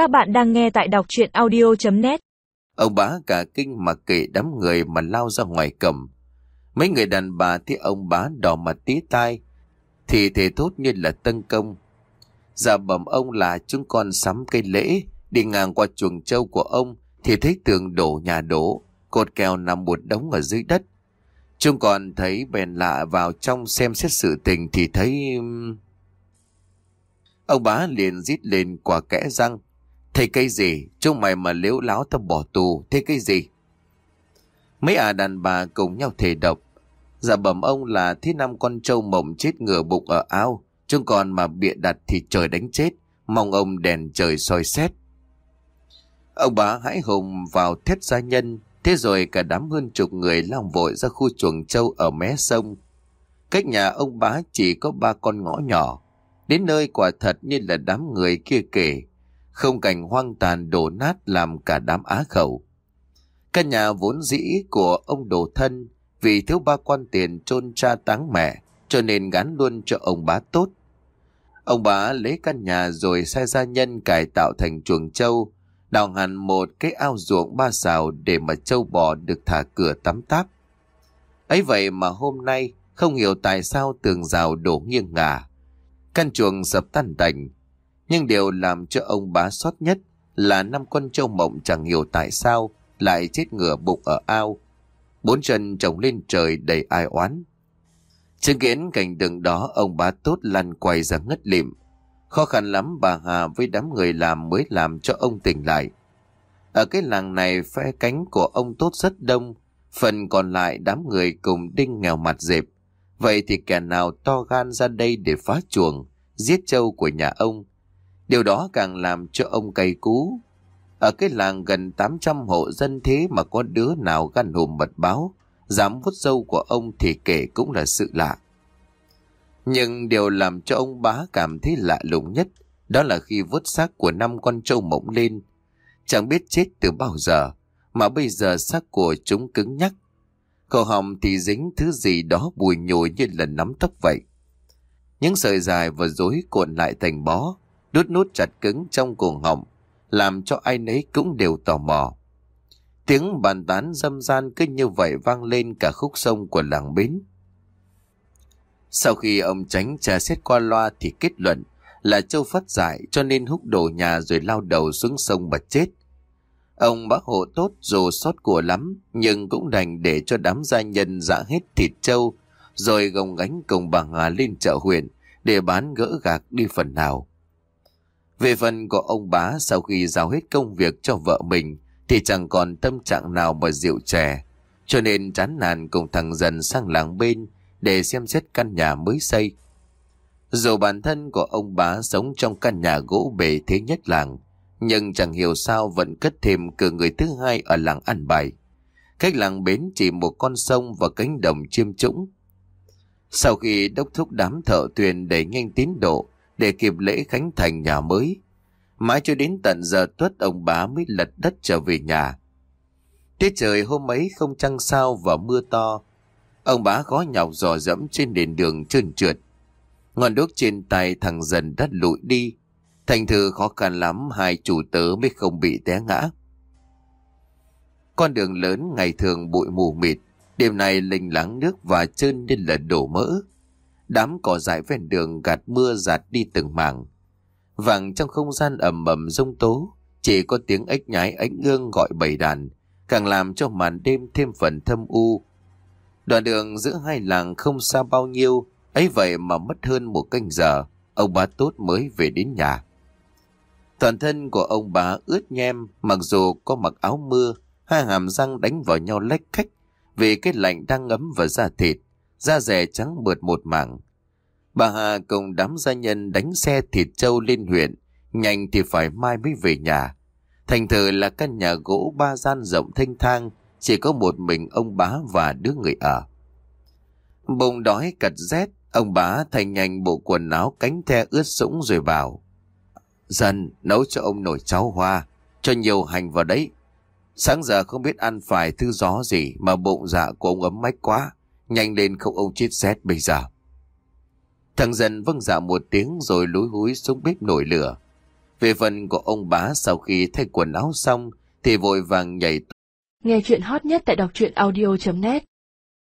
Các bạn đang nghe tại đọc chuyện audio.net Ông bá cả kinh mà kệ đám người mà lao ra ngoài cầm. Mấy người đàn bà thì ông bá đỏ mặt tí tai, thì thể thốt như là tân công. Dạ bẩm ông là chúng con sắm cây lễ, đi ngang qua chuồng trâu của ông thì thấy tường đổ nhà đổ, cột kèo nằm một đống ở dưới đất. Chúng còn thấy bèn lạ vào trong xem xét sự tình thì thấy... Ông bá liền rít lên quả kẽ răng. Thấy cái gì? Chúng mày mà liếu láo tao bỏ tù. Thế cái gì? Mấy à đàn bà cùng nhau thề độc. Dạ bẩm ông là thế năm con trâu mộng chết ngửa bụng ở ao. Chúng còn mà bịa đặt thì trời đánh chết. Mong ông đèn trời soi xét. Ông bá hãi hùng vào thét gia nhân. Thế rồi cả đám hơn chục người lao vội ra khu chuồng trâu ở mé sông. Cách nhà ông bá chỉ có ba con ngõ nhỏ. Đến nơi quả thật như là đám người kia kể. Không cảnh hoang tàn đổ nát làm cả đám á khẩu. Căn nhà vốn dĩ của ông đồ thân vì thiếu ba quan tiền chôn cha táng mẹ cho nên gắn luôn cho ông bá tốt. Ông bá lấy căn nhà rồi sai gia nhân cải tạo thành chuồng trâu, đào hẳn một cái ao ruộng ba xào để mà trâu bò được thả cửa tắm táp. ấy vậy mà hôm nay không hiểu tại sao tường rào đổ nghiêng ngả. Căn chuồng sập tan tành. Nhưng điều làm cho ông bá xót nhất là năm con trâu mộng chẳng hiểu tại sao lại chết ngửa bụng ở ao. Bốn chân trồng lên trời đầy ai oán. Chứng kiến cảnh tượng đó ông bá tốt lăn quay ra ngất lịm. Khó khăn lắm bà Hà với đám người làm mới làm cho ông tỉnh lại. Ở cái làng này phe cánh của ông tốt rất đông, phần còn lại đám người cùng đinh nghèo mặt dẹp. Vậy thì kẻ nào to gan ra đây để phá chuồng, giết trâu của nhà ông? Điều đó càng làm cho ông cay cú. Ở cái làng gần 800 hộ dân thế mà có đứa nào gan hùm mật báo, dám vút dâu của ông thì kể cũng là sự lạ. Nhưng điều làm cho ông bá cảm thấy lạ lùng nhất đó là khi vớt xác của năm con trâu mộng lên. Chẳng biết chết từ bao giờ, mà bây giờ xác của chúng cứng nhắc. Cổ họng thì dính thứ gì đó bùi nhồi như là nắm tóc vậy. Những sợi dài và rối cuộn lại thành bó, đút nút chặt cứng trong cuồng họng, làm cho ai nấy cũng đều tò mò. Tiếng bàn tán dâm gian cứ như vậy vang lên cả khúc sông của làng bến. Sau khi ông tránh trà xét qua loa thì kết luận là Châu phát giải cho nên hút đổ nhà rồi lao đầu xuống sông mà chết. Ông bác hộ tốt dù sót của lắm nhưng cũng đành để cho đám gia nhân dã hết thịt châu rồi gồng gánh cùng bà Hà lên chợ huyện để bán gỡ gạc đi phần nào. Về phần của ông bá sau khi giao hết công việc cho vợ mình thì chẳng còn tâm trạng nào mà rượu chè cho nên chán nản cùng thằng dần sang làng bên để xem xét căn nhà mới xây. Dù bản thân của ông bá sống trong căn nhà gỗ bề thế nhất làng, nhưng chẳng hiểu sao vẫn cất thêm cử người thứ hai ở làng ăn bài. Cách làng bến chỉ một con sông và cánh đồng chiêm trũng. Sau khi đốc thúc đám thợ thuyền đẩy nhanh tiến độ để kịp lễ khánh thành nhà mới, mãi cho đến tận giờ tuất ông bá mới lật đất trở về nhà. Tiết trời hôm ấy không trăng sao và mưa to, Ông bá khó nhọc dò dẫm trên nền đường trơn trượt. Ngọn đuốc trên tay thằng dần đắt lụi đi. Thành thử khó khăn lắm hai chủ tớ mới không bị té ngã. Con đường lớn ngày thường bụi mù mịt. Đêm nay linh lắng nước và trơn nên là đổ mỡ. Đám cỏ dại ven đường gạt mưa giạt đi từng mảng. Vàng trong không gian ẩm ẩm rông tố. Chỉ có tiếng ếch nhái ánh ương gọi bầy đàn. Càng làm cho màn đêm thêm phần thâm u Đoạn đường giữa hai làng không xa bao nhiêu, ấy vậy mà mất hơn một canh giờ, ông bá tốt mới về đến nhà. Toàn thân của ông bá ướt nhem, mặc dù có mặc áo mưa, hai hàm răng đánh vào nhau lách khách, vì cái lạnh đang ngấm vào da thịt, da rẻ trắng bượt một mảng. Bà Hà cùng đám gia nhân đánh xe thịt trâu lên huyện, nhanh thì phải mai mới về nhà. Thành thử là căn nhà gỗ ba gian rộng thanh thang, chỉ có một mình ông bá và đứa người ở. Bụng đói cật rét, ông bá thay nhanh bộ quần áo cánh the ướt sũng rồi bảo. Dần nấu cho ông nổi cháo hoa, cho nhiều hành vào đấy. Sáng giờ không biết ăn phải thứ gió gì mà bụng dạ của ông ấm mách quá. Nhanh lên không ông chết rét bây giờ. Thằng dần vâng dạ một tiếng rồi lúi húi xuống bếp nổi lửa. Về phần của ông bá sau khi thay quần áo xong thì vội vàng nhảy Nghe chuyện hot nhất tại đọc truyện audio.net